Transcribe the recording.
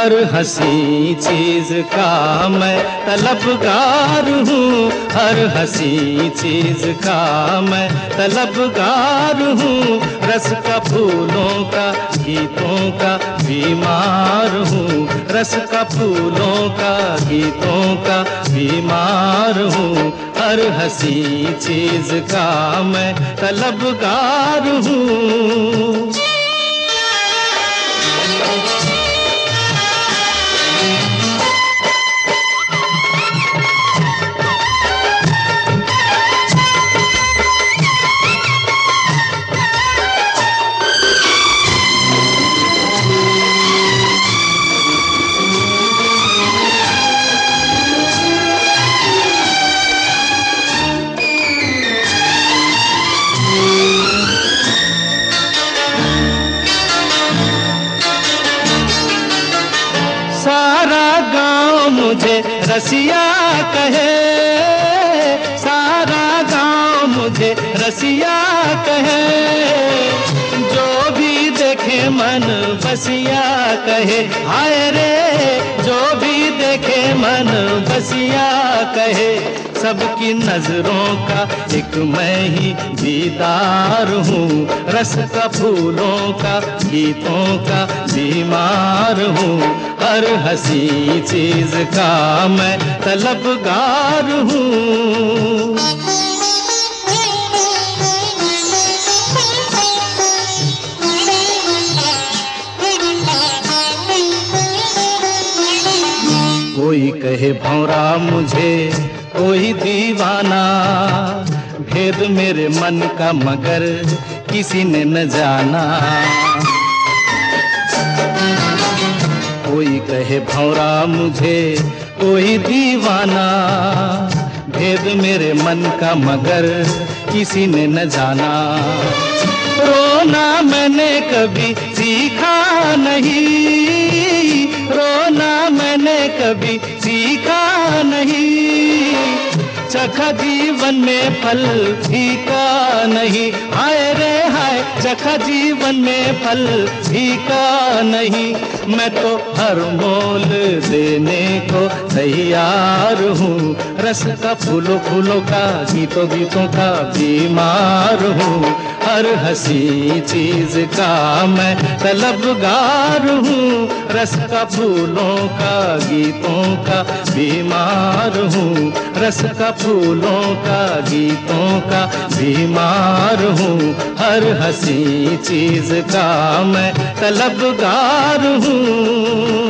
हर हँसी चीज़ का मैं तलबगार हूँ। हर हँसी चीज़ का मैं तलबगार हूँ। रस का फूलों का, गीतों का बीमार हूँ। रस का फूलों का, गीतों का बीमार हूँ। हर हँसी चीज़ का मैं तलबगार हूँ। मुझे रसिया कहे, सारा गाँव मुझे रसिया कहे। जो भी देखे मन बसिया कहे, हाय रे मन बसिया कहे, सबकी नज़रों का एक मैं ही दीदार हूँ। रस का फूलों का, गीतों का बीमार हूँ। हर हसी चीज़ का मैं तलबगार हूँ। कोई कहे, भौरा मुझे, कोई दीवाना। भेद मेरे मन का मगर, किसी ने न जाना। कोई कहे, भौरा मुझे, कोई दीवाना। भेद मेरे मन का मगर, किसी ने न जाना। रोना मैंने कभी सीखा नहीं। कभी सीखा नहीं। चखा जीवन में फल सीखा नहीं। हाय रे हाय चखा जीवन में फल फीका नहीं। मैं तो हर मोल देने को तैयार हूँ। रस का फूलों फूलों का, गीतों गीतों का बीमार हूँ। हर हसी चीज़ का मैं तलबगार हूँ। रस का फूलों का, गीतों का बीमार हूँ। रस का फूलों का, गीतों का बीमार हूँ। हर हँसी चीज़ का मैं तलबगार हूँ।